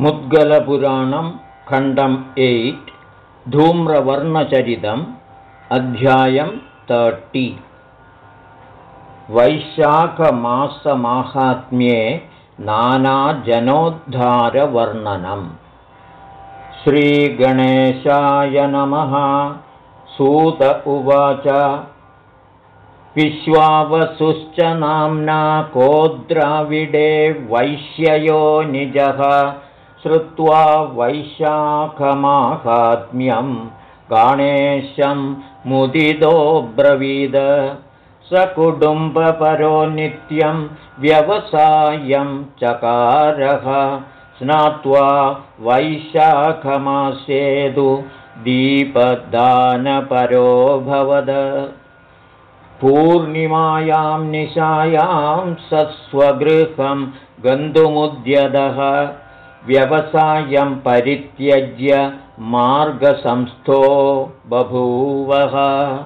मुद्गलपुराणं खण्डम् एय्ट् धूम्रवर्णचरितम् अध्यायं तर्टि वैशाखमासमाहात्म्ये नानाजनोद्धारवर्णनम् श्रीगणेशाय नमः। सूत उवाच। विश्वावसुश्च नाम्ना को द्राविडे वैश्ययो निजः श्रुत्वा वैशाखमाहात्म्यं गणेशं मुदितोऽब्रवीद स कुटुम्बपरो नित्यं व्यवसायं चकारः। स्नात्वा वैशाखमासेदु दीपदानपरोऽभवद पूर्णिमायां निशायां सस्वगृहं गन्तुमुद्यतः व्यवसायं परित्यज्य मार्गसंस्थो बभूवः।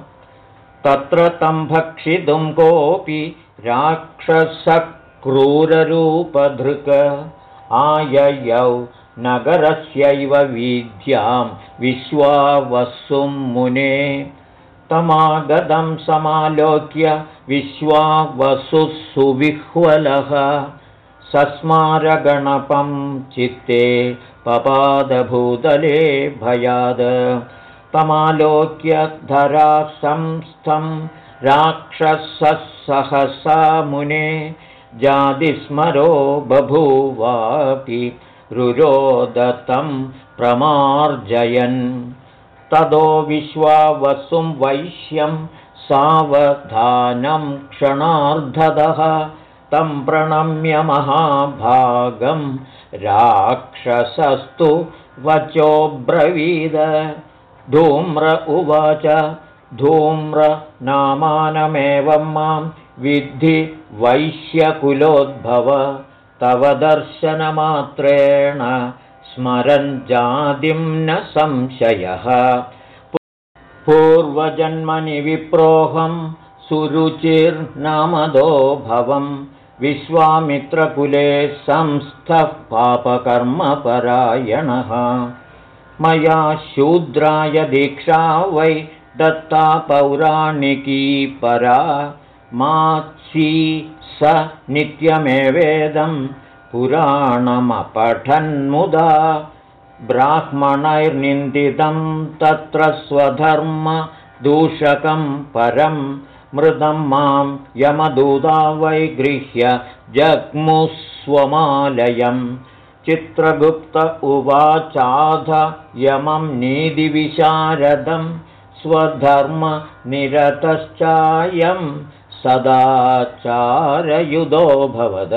तत्र तं भक्षितुं कोऽपि राक्षसक्रूररूपधृक आययौ नगरस्यैव वीध्यां विश्वावसुं मुने। तमागतं समालोक्य विश्वावसुः सुविह्वलः सस्मारगणपं चित्ते पपादभूतले भयाद। तमालोक्य धरासंस्थं राक्षसः सहसा मुने जातिस्मरो बभूवापि रुरोदतं प्रमार्जयन्। ततो विश्वावसुं वैश्यं सावधानं क्षणार्धदः तं प्रणम्य महाभागं। राक्षसस्तु वचोब्रवीद धूम्र उवाच धूम्र नामानमेवं मां विद्धि वैश्यकुलोद्भव। तव दर्शनमात्रेण स्मरन् जातिं न संशयः। पूर्वजन्मनि विप्रोहं सुरुचिर्नामदो भवम् विश्वामित्रकुले संस्थः पापकर्मपरायणः। मया शूद्राय दीक्षा वै दत्ता पौराणिकी परा। मात्सी स नित्यमेवेदं पुराणमपठन्मुदा। ब्राह्मणैर्निन्दितं तत्र स्वधर्मदूषकं परम् मृदं मां यमदूता वैगृह्य जग्मुस्वमालयं चित्रगुप्त उवाचाध यमं नीतिविशारदं स्वधर्मनिरतश्चायं सदाचारयुधोऽभवद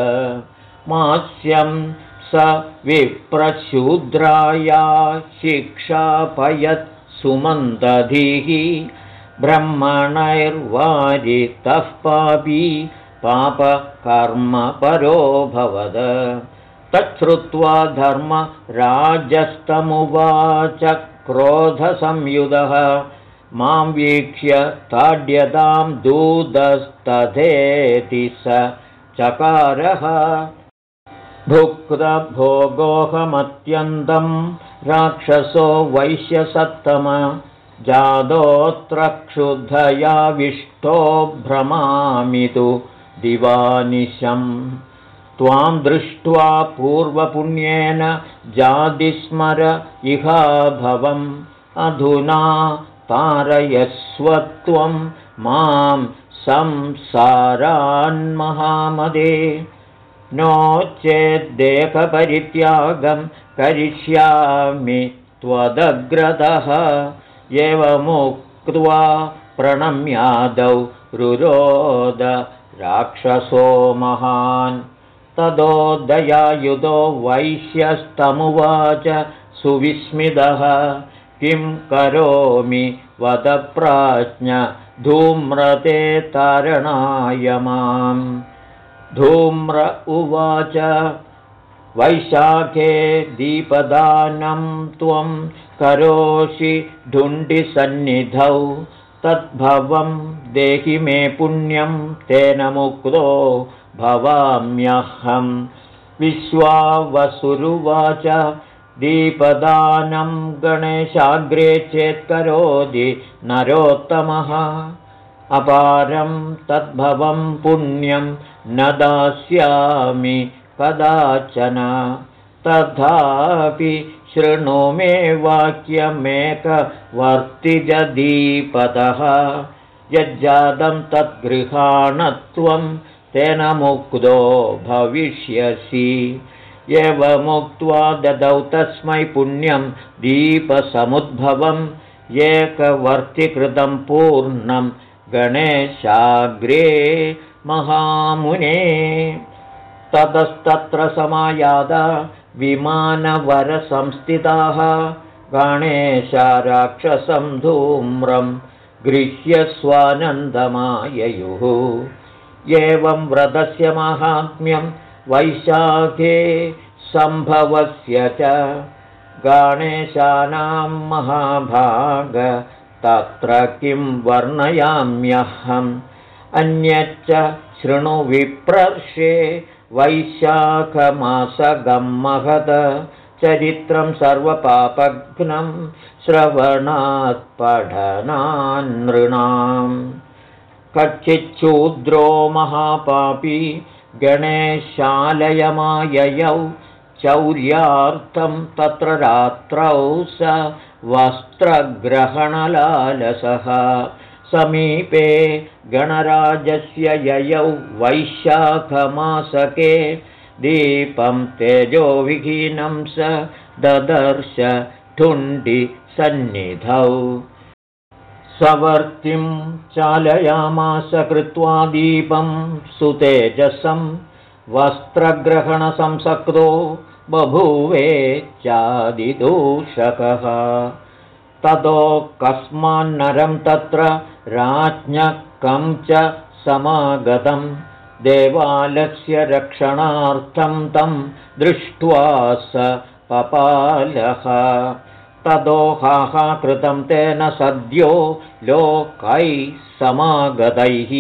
मास्यं स विप्रशूद्राया शिक्षापयत् सुमन्दधिः ब्रह्मणैर्वारितः पापी पापकर्मपरोऽभवद तच्छ्रुत्वा धर्मराजस्तमुवाच क्रोधसंयुधः। मां वीक्ष्य ताड्यतां दूतस्तथेति स चकारः। भुक्तभोगोऽहमत्यन्तं राक्षसो वैश्यसत्तम जादोऽत्र क्षुधयाविष्टो भ्रमामि तु दिवानिशम्। त्वां दृष्ट्वा पूर्वपुण्येन जातिस्मर इहाभवम्। अधुना तारयस्वत्वं मां संसारान्महामदे। नो चेद्देहपरित्यागं करिष्यामि त्वदग्रदः एवमुक्त्वा प्रणम्यादौ रुरोद राक्षसो महान्। तदो दयायुधो वैश्यस्तमुवाच सुविस्मितः। किं करोमि वदप्राज्ञ धूम्रते तारणाय माम्। धूम्र उवाच वैशाखे दीपदानं त्वं करोषि ढुण्डिसन्निधौ। तद्भवं देहि मे पुण्यं तेन मुक्तो भवाम्यहं। विश्वावसुरुवाच दीपदानं गणेशाग्रे चेत्करोति नरोत्तमः। अपारं तद्भवं पुण्यं न दास्यामि कदाचन तथापि शृणु मे वाक्यमेकवर्तिजदीपदः। यज्जातं तद्गृहाणत्वं तेन मुक्तो भविष्यसि। एवमुक्त्वा ददौ तस्मै पुण्यं दीपसमुद्भवम् एकवर्तिकृतं पूर्णं गणेशाग्रे महामुने ततस्तत्र समायादा विमानवरसंस्थिताः। गणेशा राक्षसं धूम्रं गृह्य स्वानन्दमाययुः एवं व्रतस्य माहात्म्यं वैशाखे सम्भवस्य च। गणेशानां महाभाग तत्र किं वर्णयाम्यहम्? अन्यच्च शृणुविप्रर्षे वैशाखमासगं महद। चरित्रं सर्वपापघ्नं श्रवणात् पठनान्नृणाम् कच्चिच्छूद्रो महापापी गणेशालयमाययौ चौर्यार्थं तत्र रात्रौ स वस्त्रग्रहणलालसः समीपे गणराजस्य ययौ वैशाखमासके दीपं तेजोविहीनं स ददर्श ठुण्डिसन्निधौ सवर्तिं चालयामास कृत्वा दीपं सुतेजसं वस्त्रग्रहणसंसक्तो बभूवे चादिदूषकः ततो कस्मान्नरं तत्र राज्ञकं च समागतं। देवालस्य रक्षणार्थं तं दृष्ट्वा स पपालः। तदोहाकृतं तेन सद्यो लोकैः समागतैः।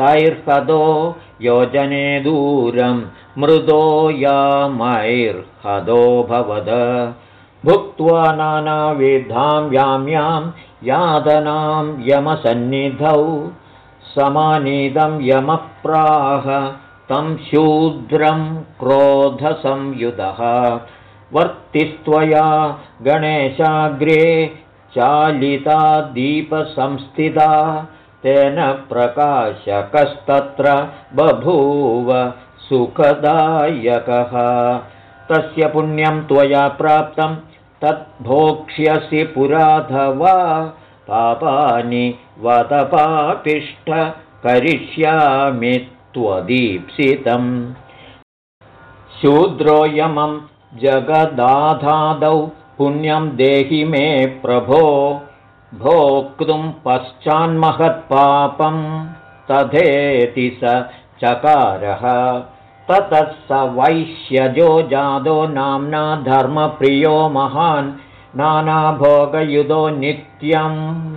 तैर्हदो योजने दूरं मृदो यामैर्हदोऽभवद भुक्त्वा नानाविधां व्याम्यां यादनां यमसन्निधौ समानीदं यमप्राह तं शूद्रं क्रोधसंयुधः। वर्तिस्त्वया गणेशाग्रे चालिता दीपसंस्थिता तेन प्रकाशकस्तत्र बभूव सुखदायकः। तस्य पुण्यं त्वया प्राप्तं तद्भोक्ष्यसि पुराधवा पापानि वदपापिष्ठ करिष्यामि त्वदीप्सितम् शूद्रोयमं जगदाधादौ पुण्यं देहि मे प्रभो भोक्तुं पश्चान्महत्पापं तथेति स चकारः ततः स वैश्यजो जादो नाम्ना धर्मप्रियो महान् नानाभोगयुधो नित्यं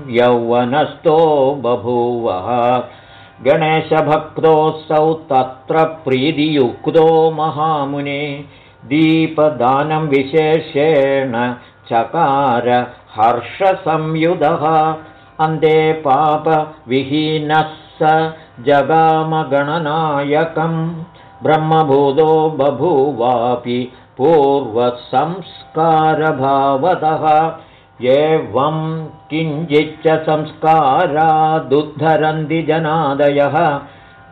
यौवनस्थो बभूवः। गणेशभक्तोऽसौ तत्र प्रीतियुक्तो महामुने दीपदानं विशेषेण चकार हर्षसंयुधः। अन्ते पापविहीनः स जगामगणनायकम् ब्रह्मभूतो बभूवापि पूर्वसंस्कारभावतः। एवं किञ्चिच्च संस्कारादुद्धरन्ति जनादयः।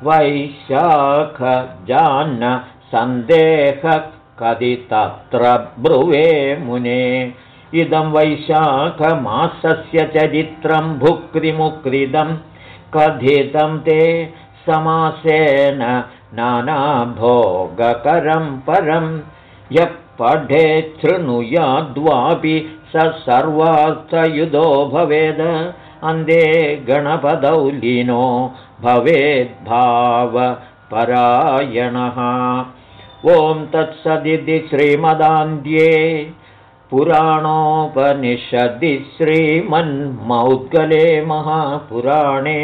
वैशाखजान्न सन्देहः कदि तत्र ब्रुवे मुने। इदं वैशाखमासस्य चरित्रं भुक्तिमुक्तिदं कथितं ते समासेन नानाभोगकरं परं यः पठेच्छृणुयाद्वापि स सर्वार्थयुधो भवेद। अन्धे गणपदौ लीनो भवेद्भावपरायणः। ॐ तत्सदिति श्रीमदान्ध्ये पुराणोपनिषदि श्रीमन्मौद्गले महापुराणे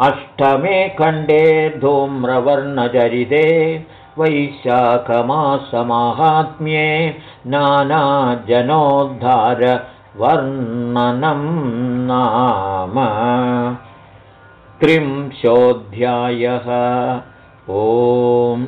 अष्टमे खण्डे धूम्रवर्णचरिते वैशाखमासमाहात्म्ये नानाजनोद्धारवर्णनं नाम। त्रिंशोऽध्यायः। ॐ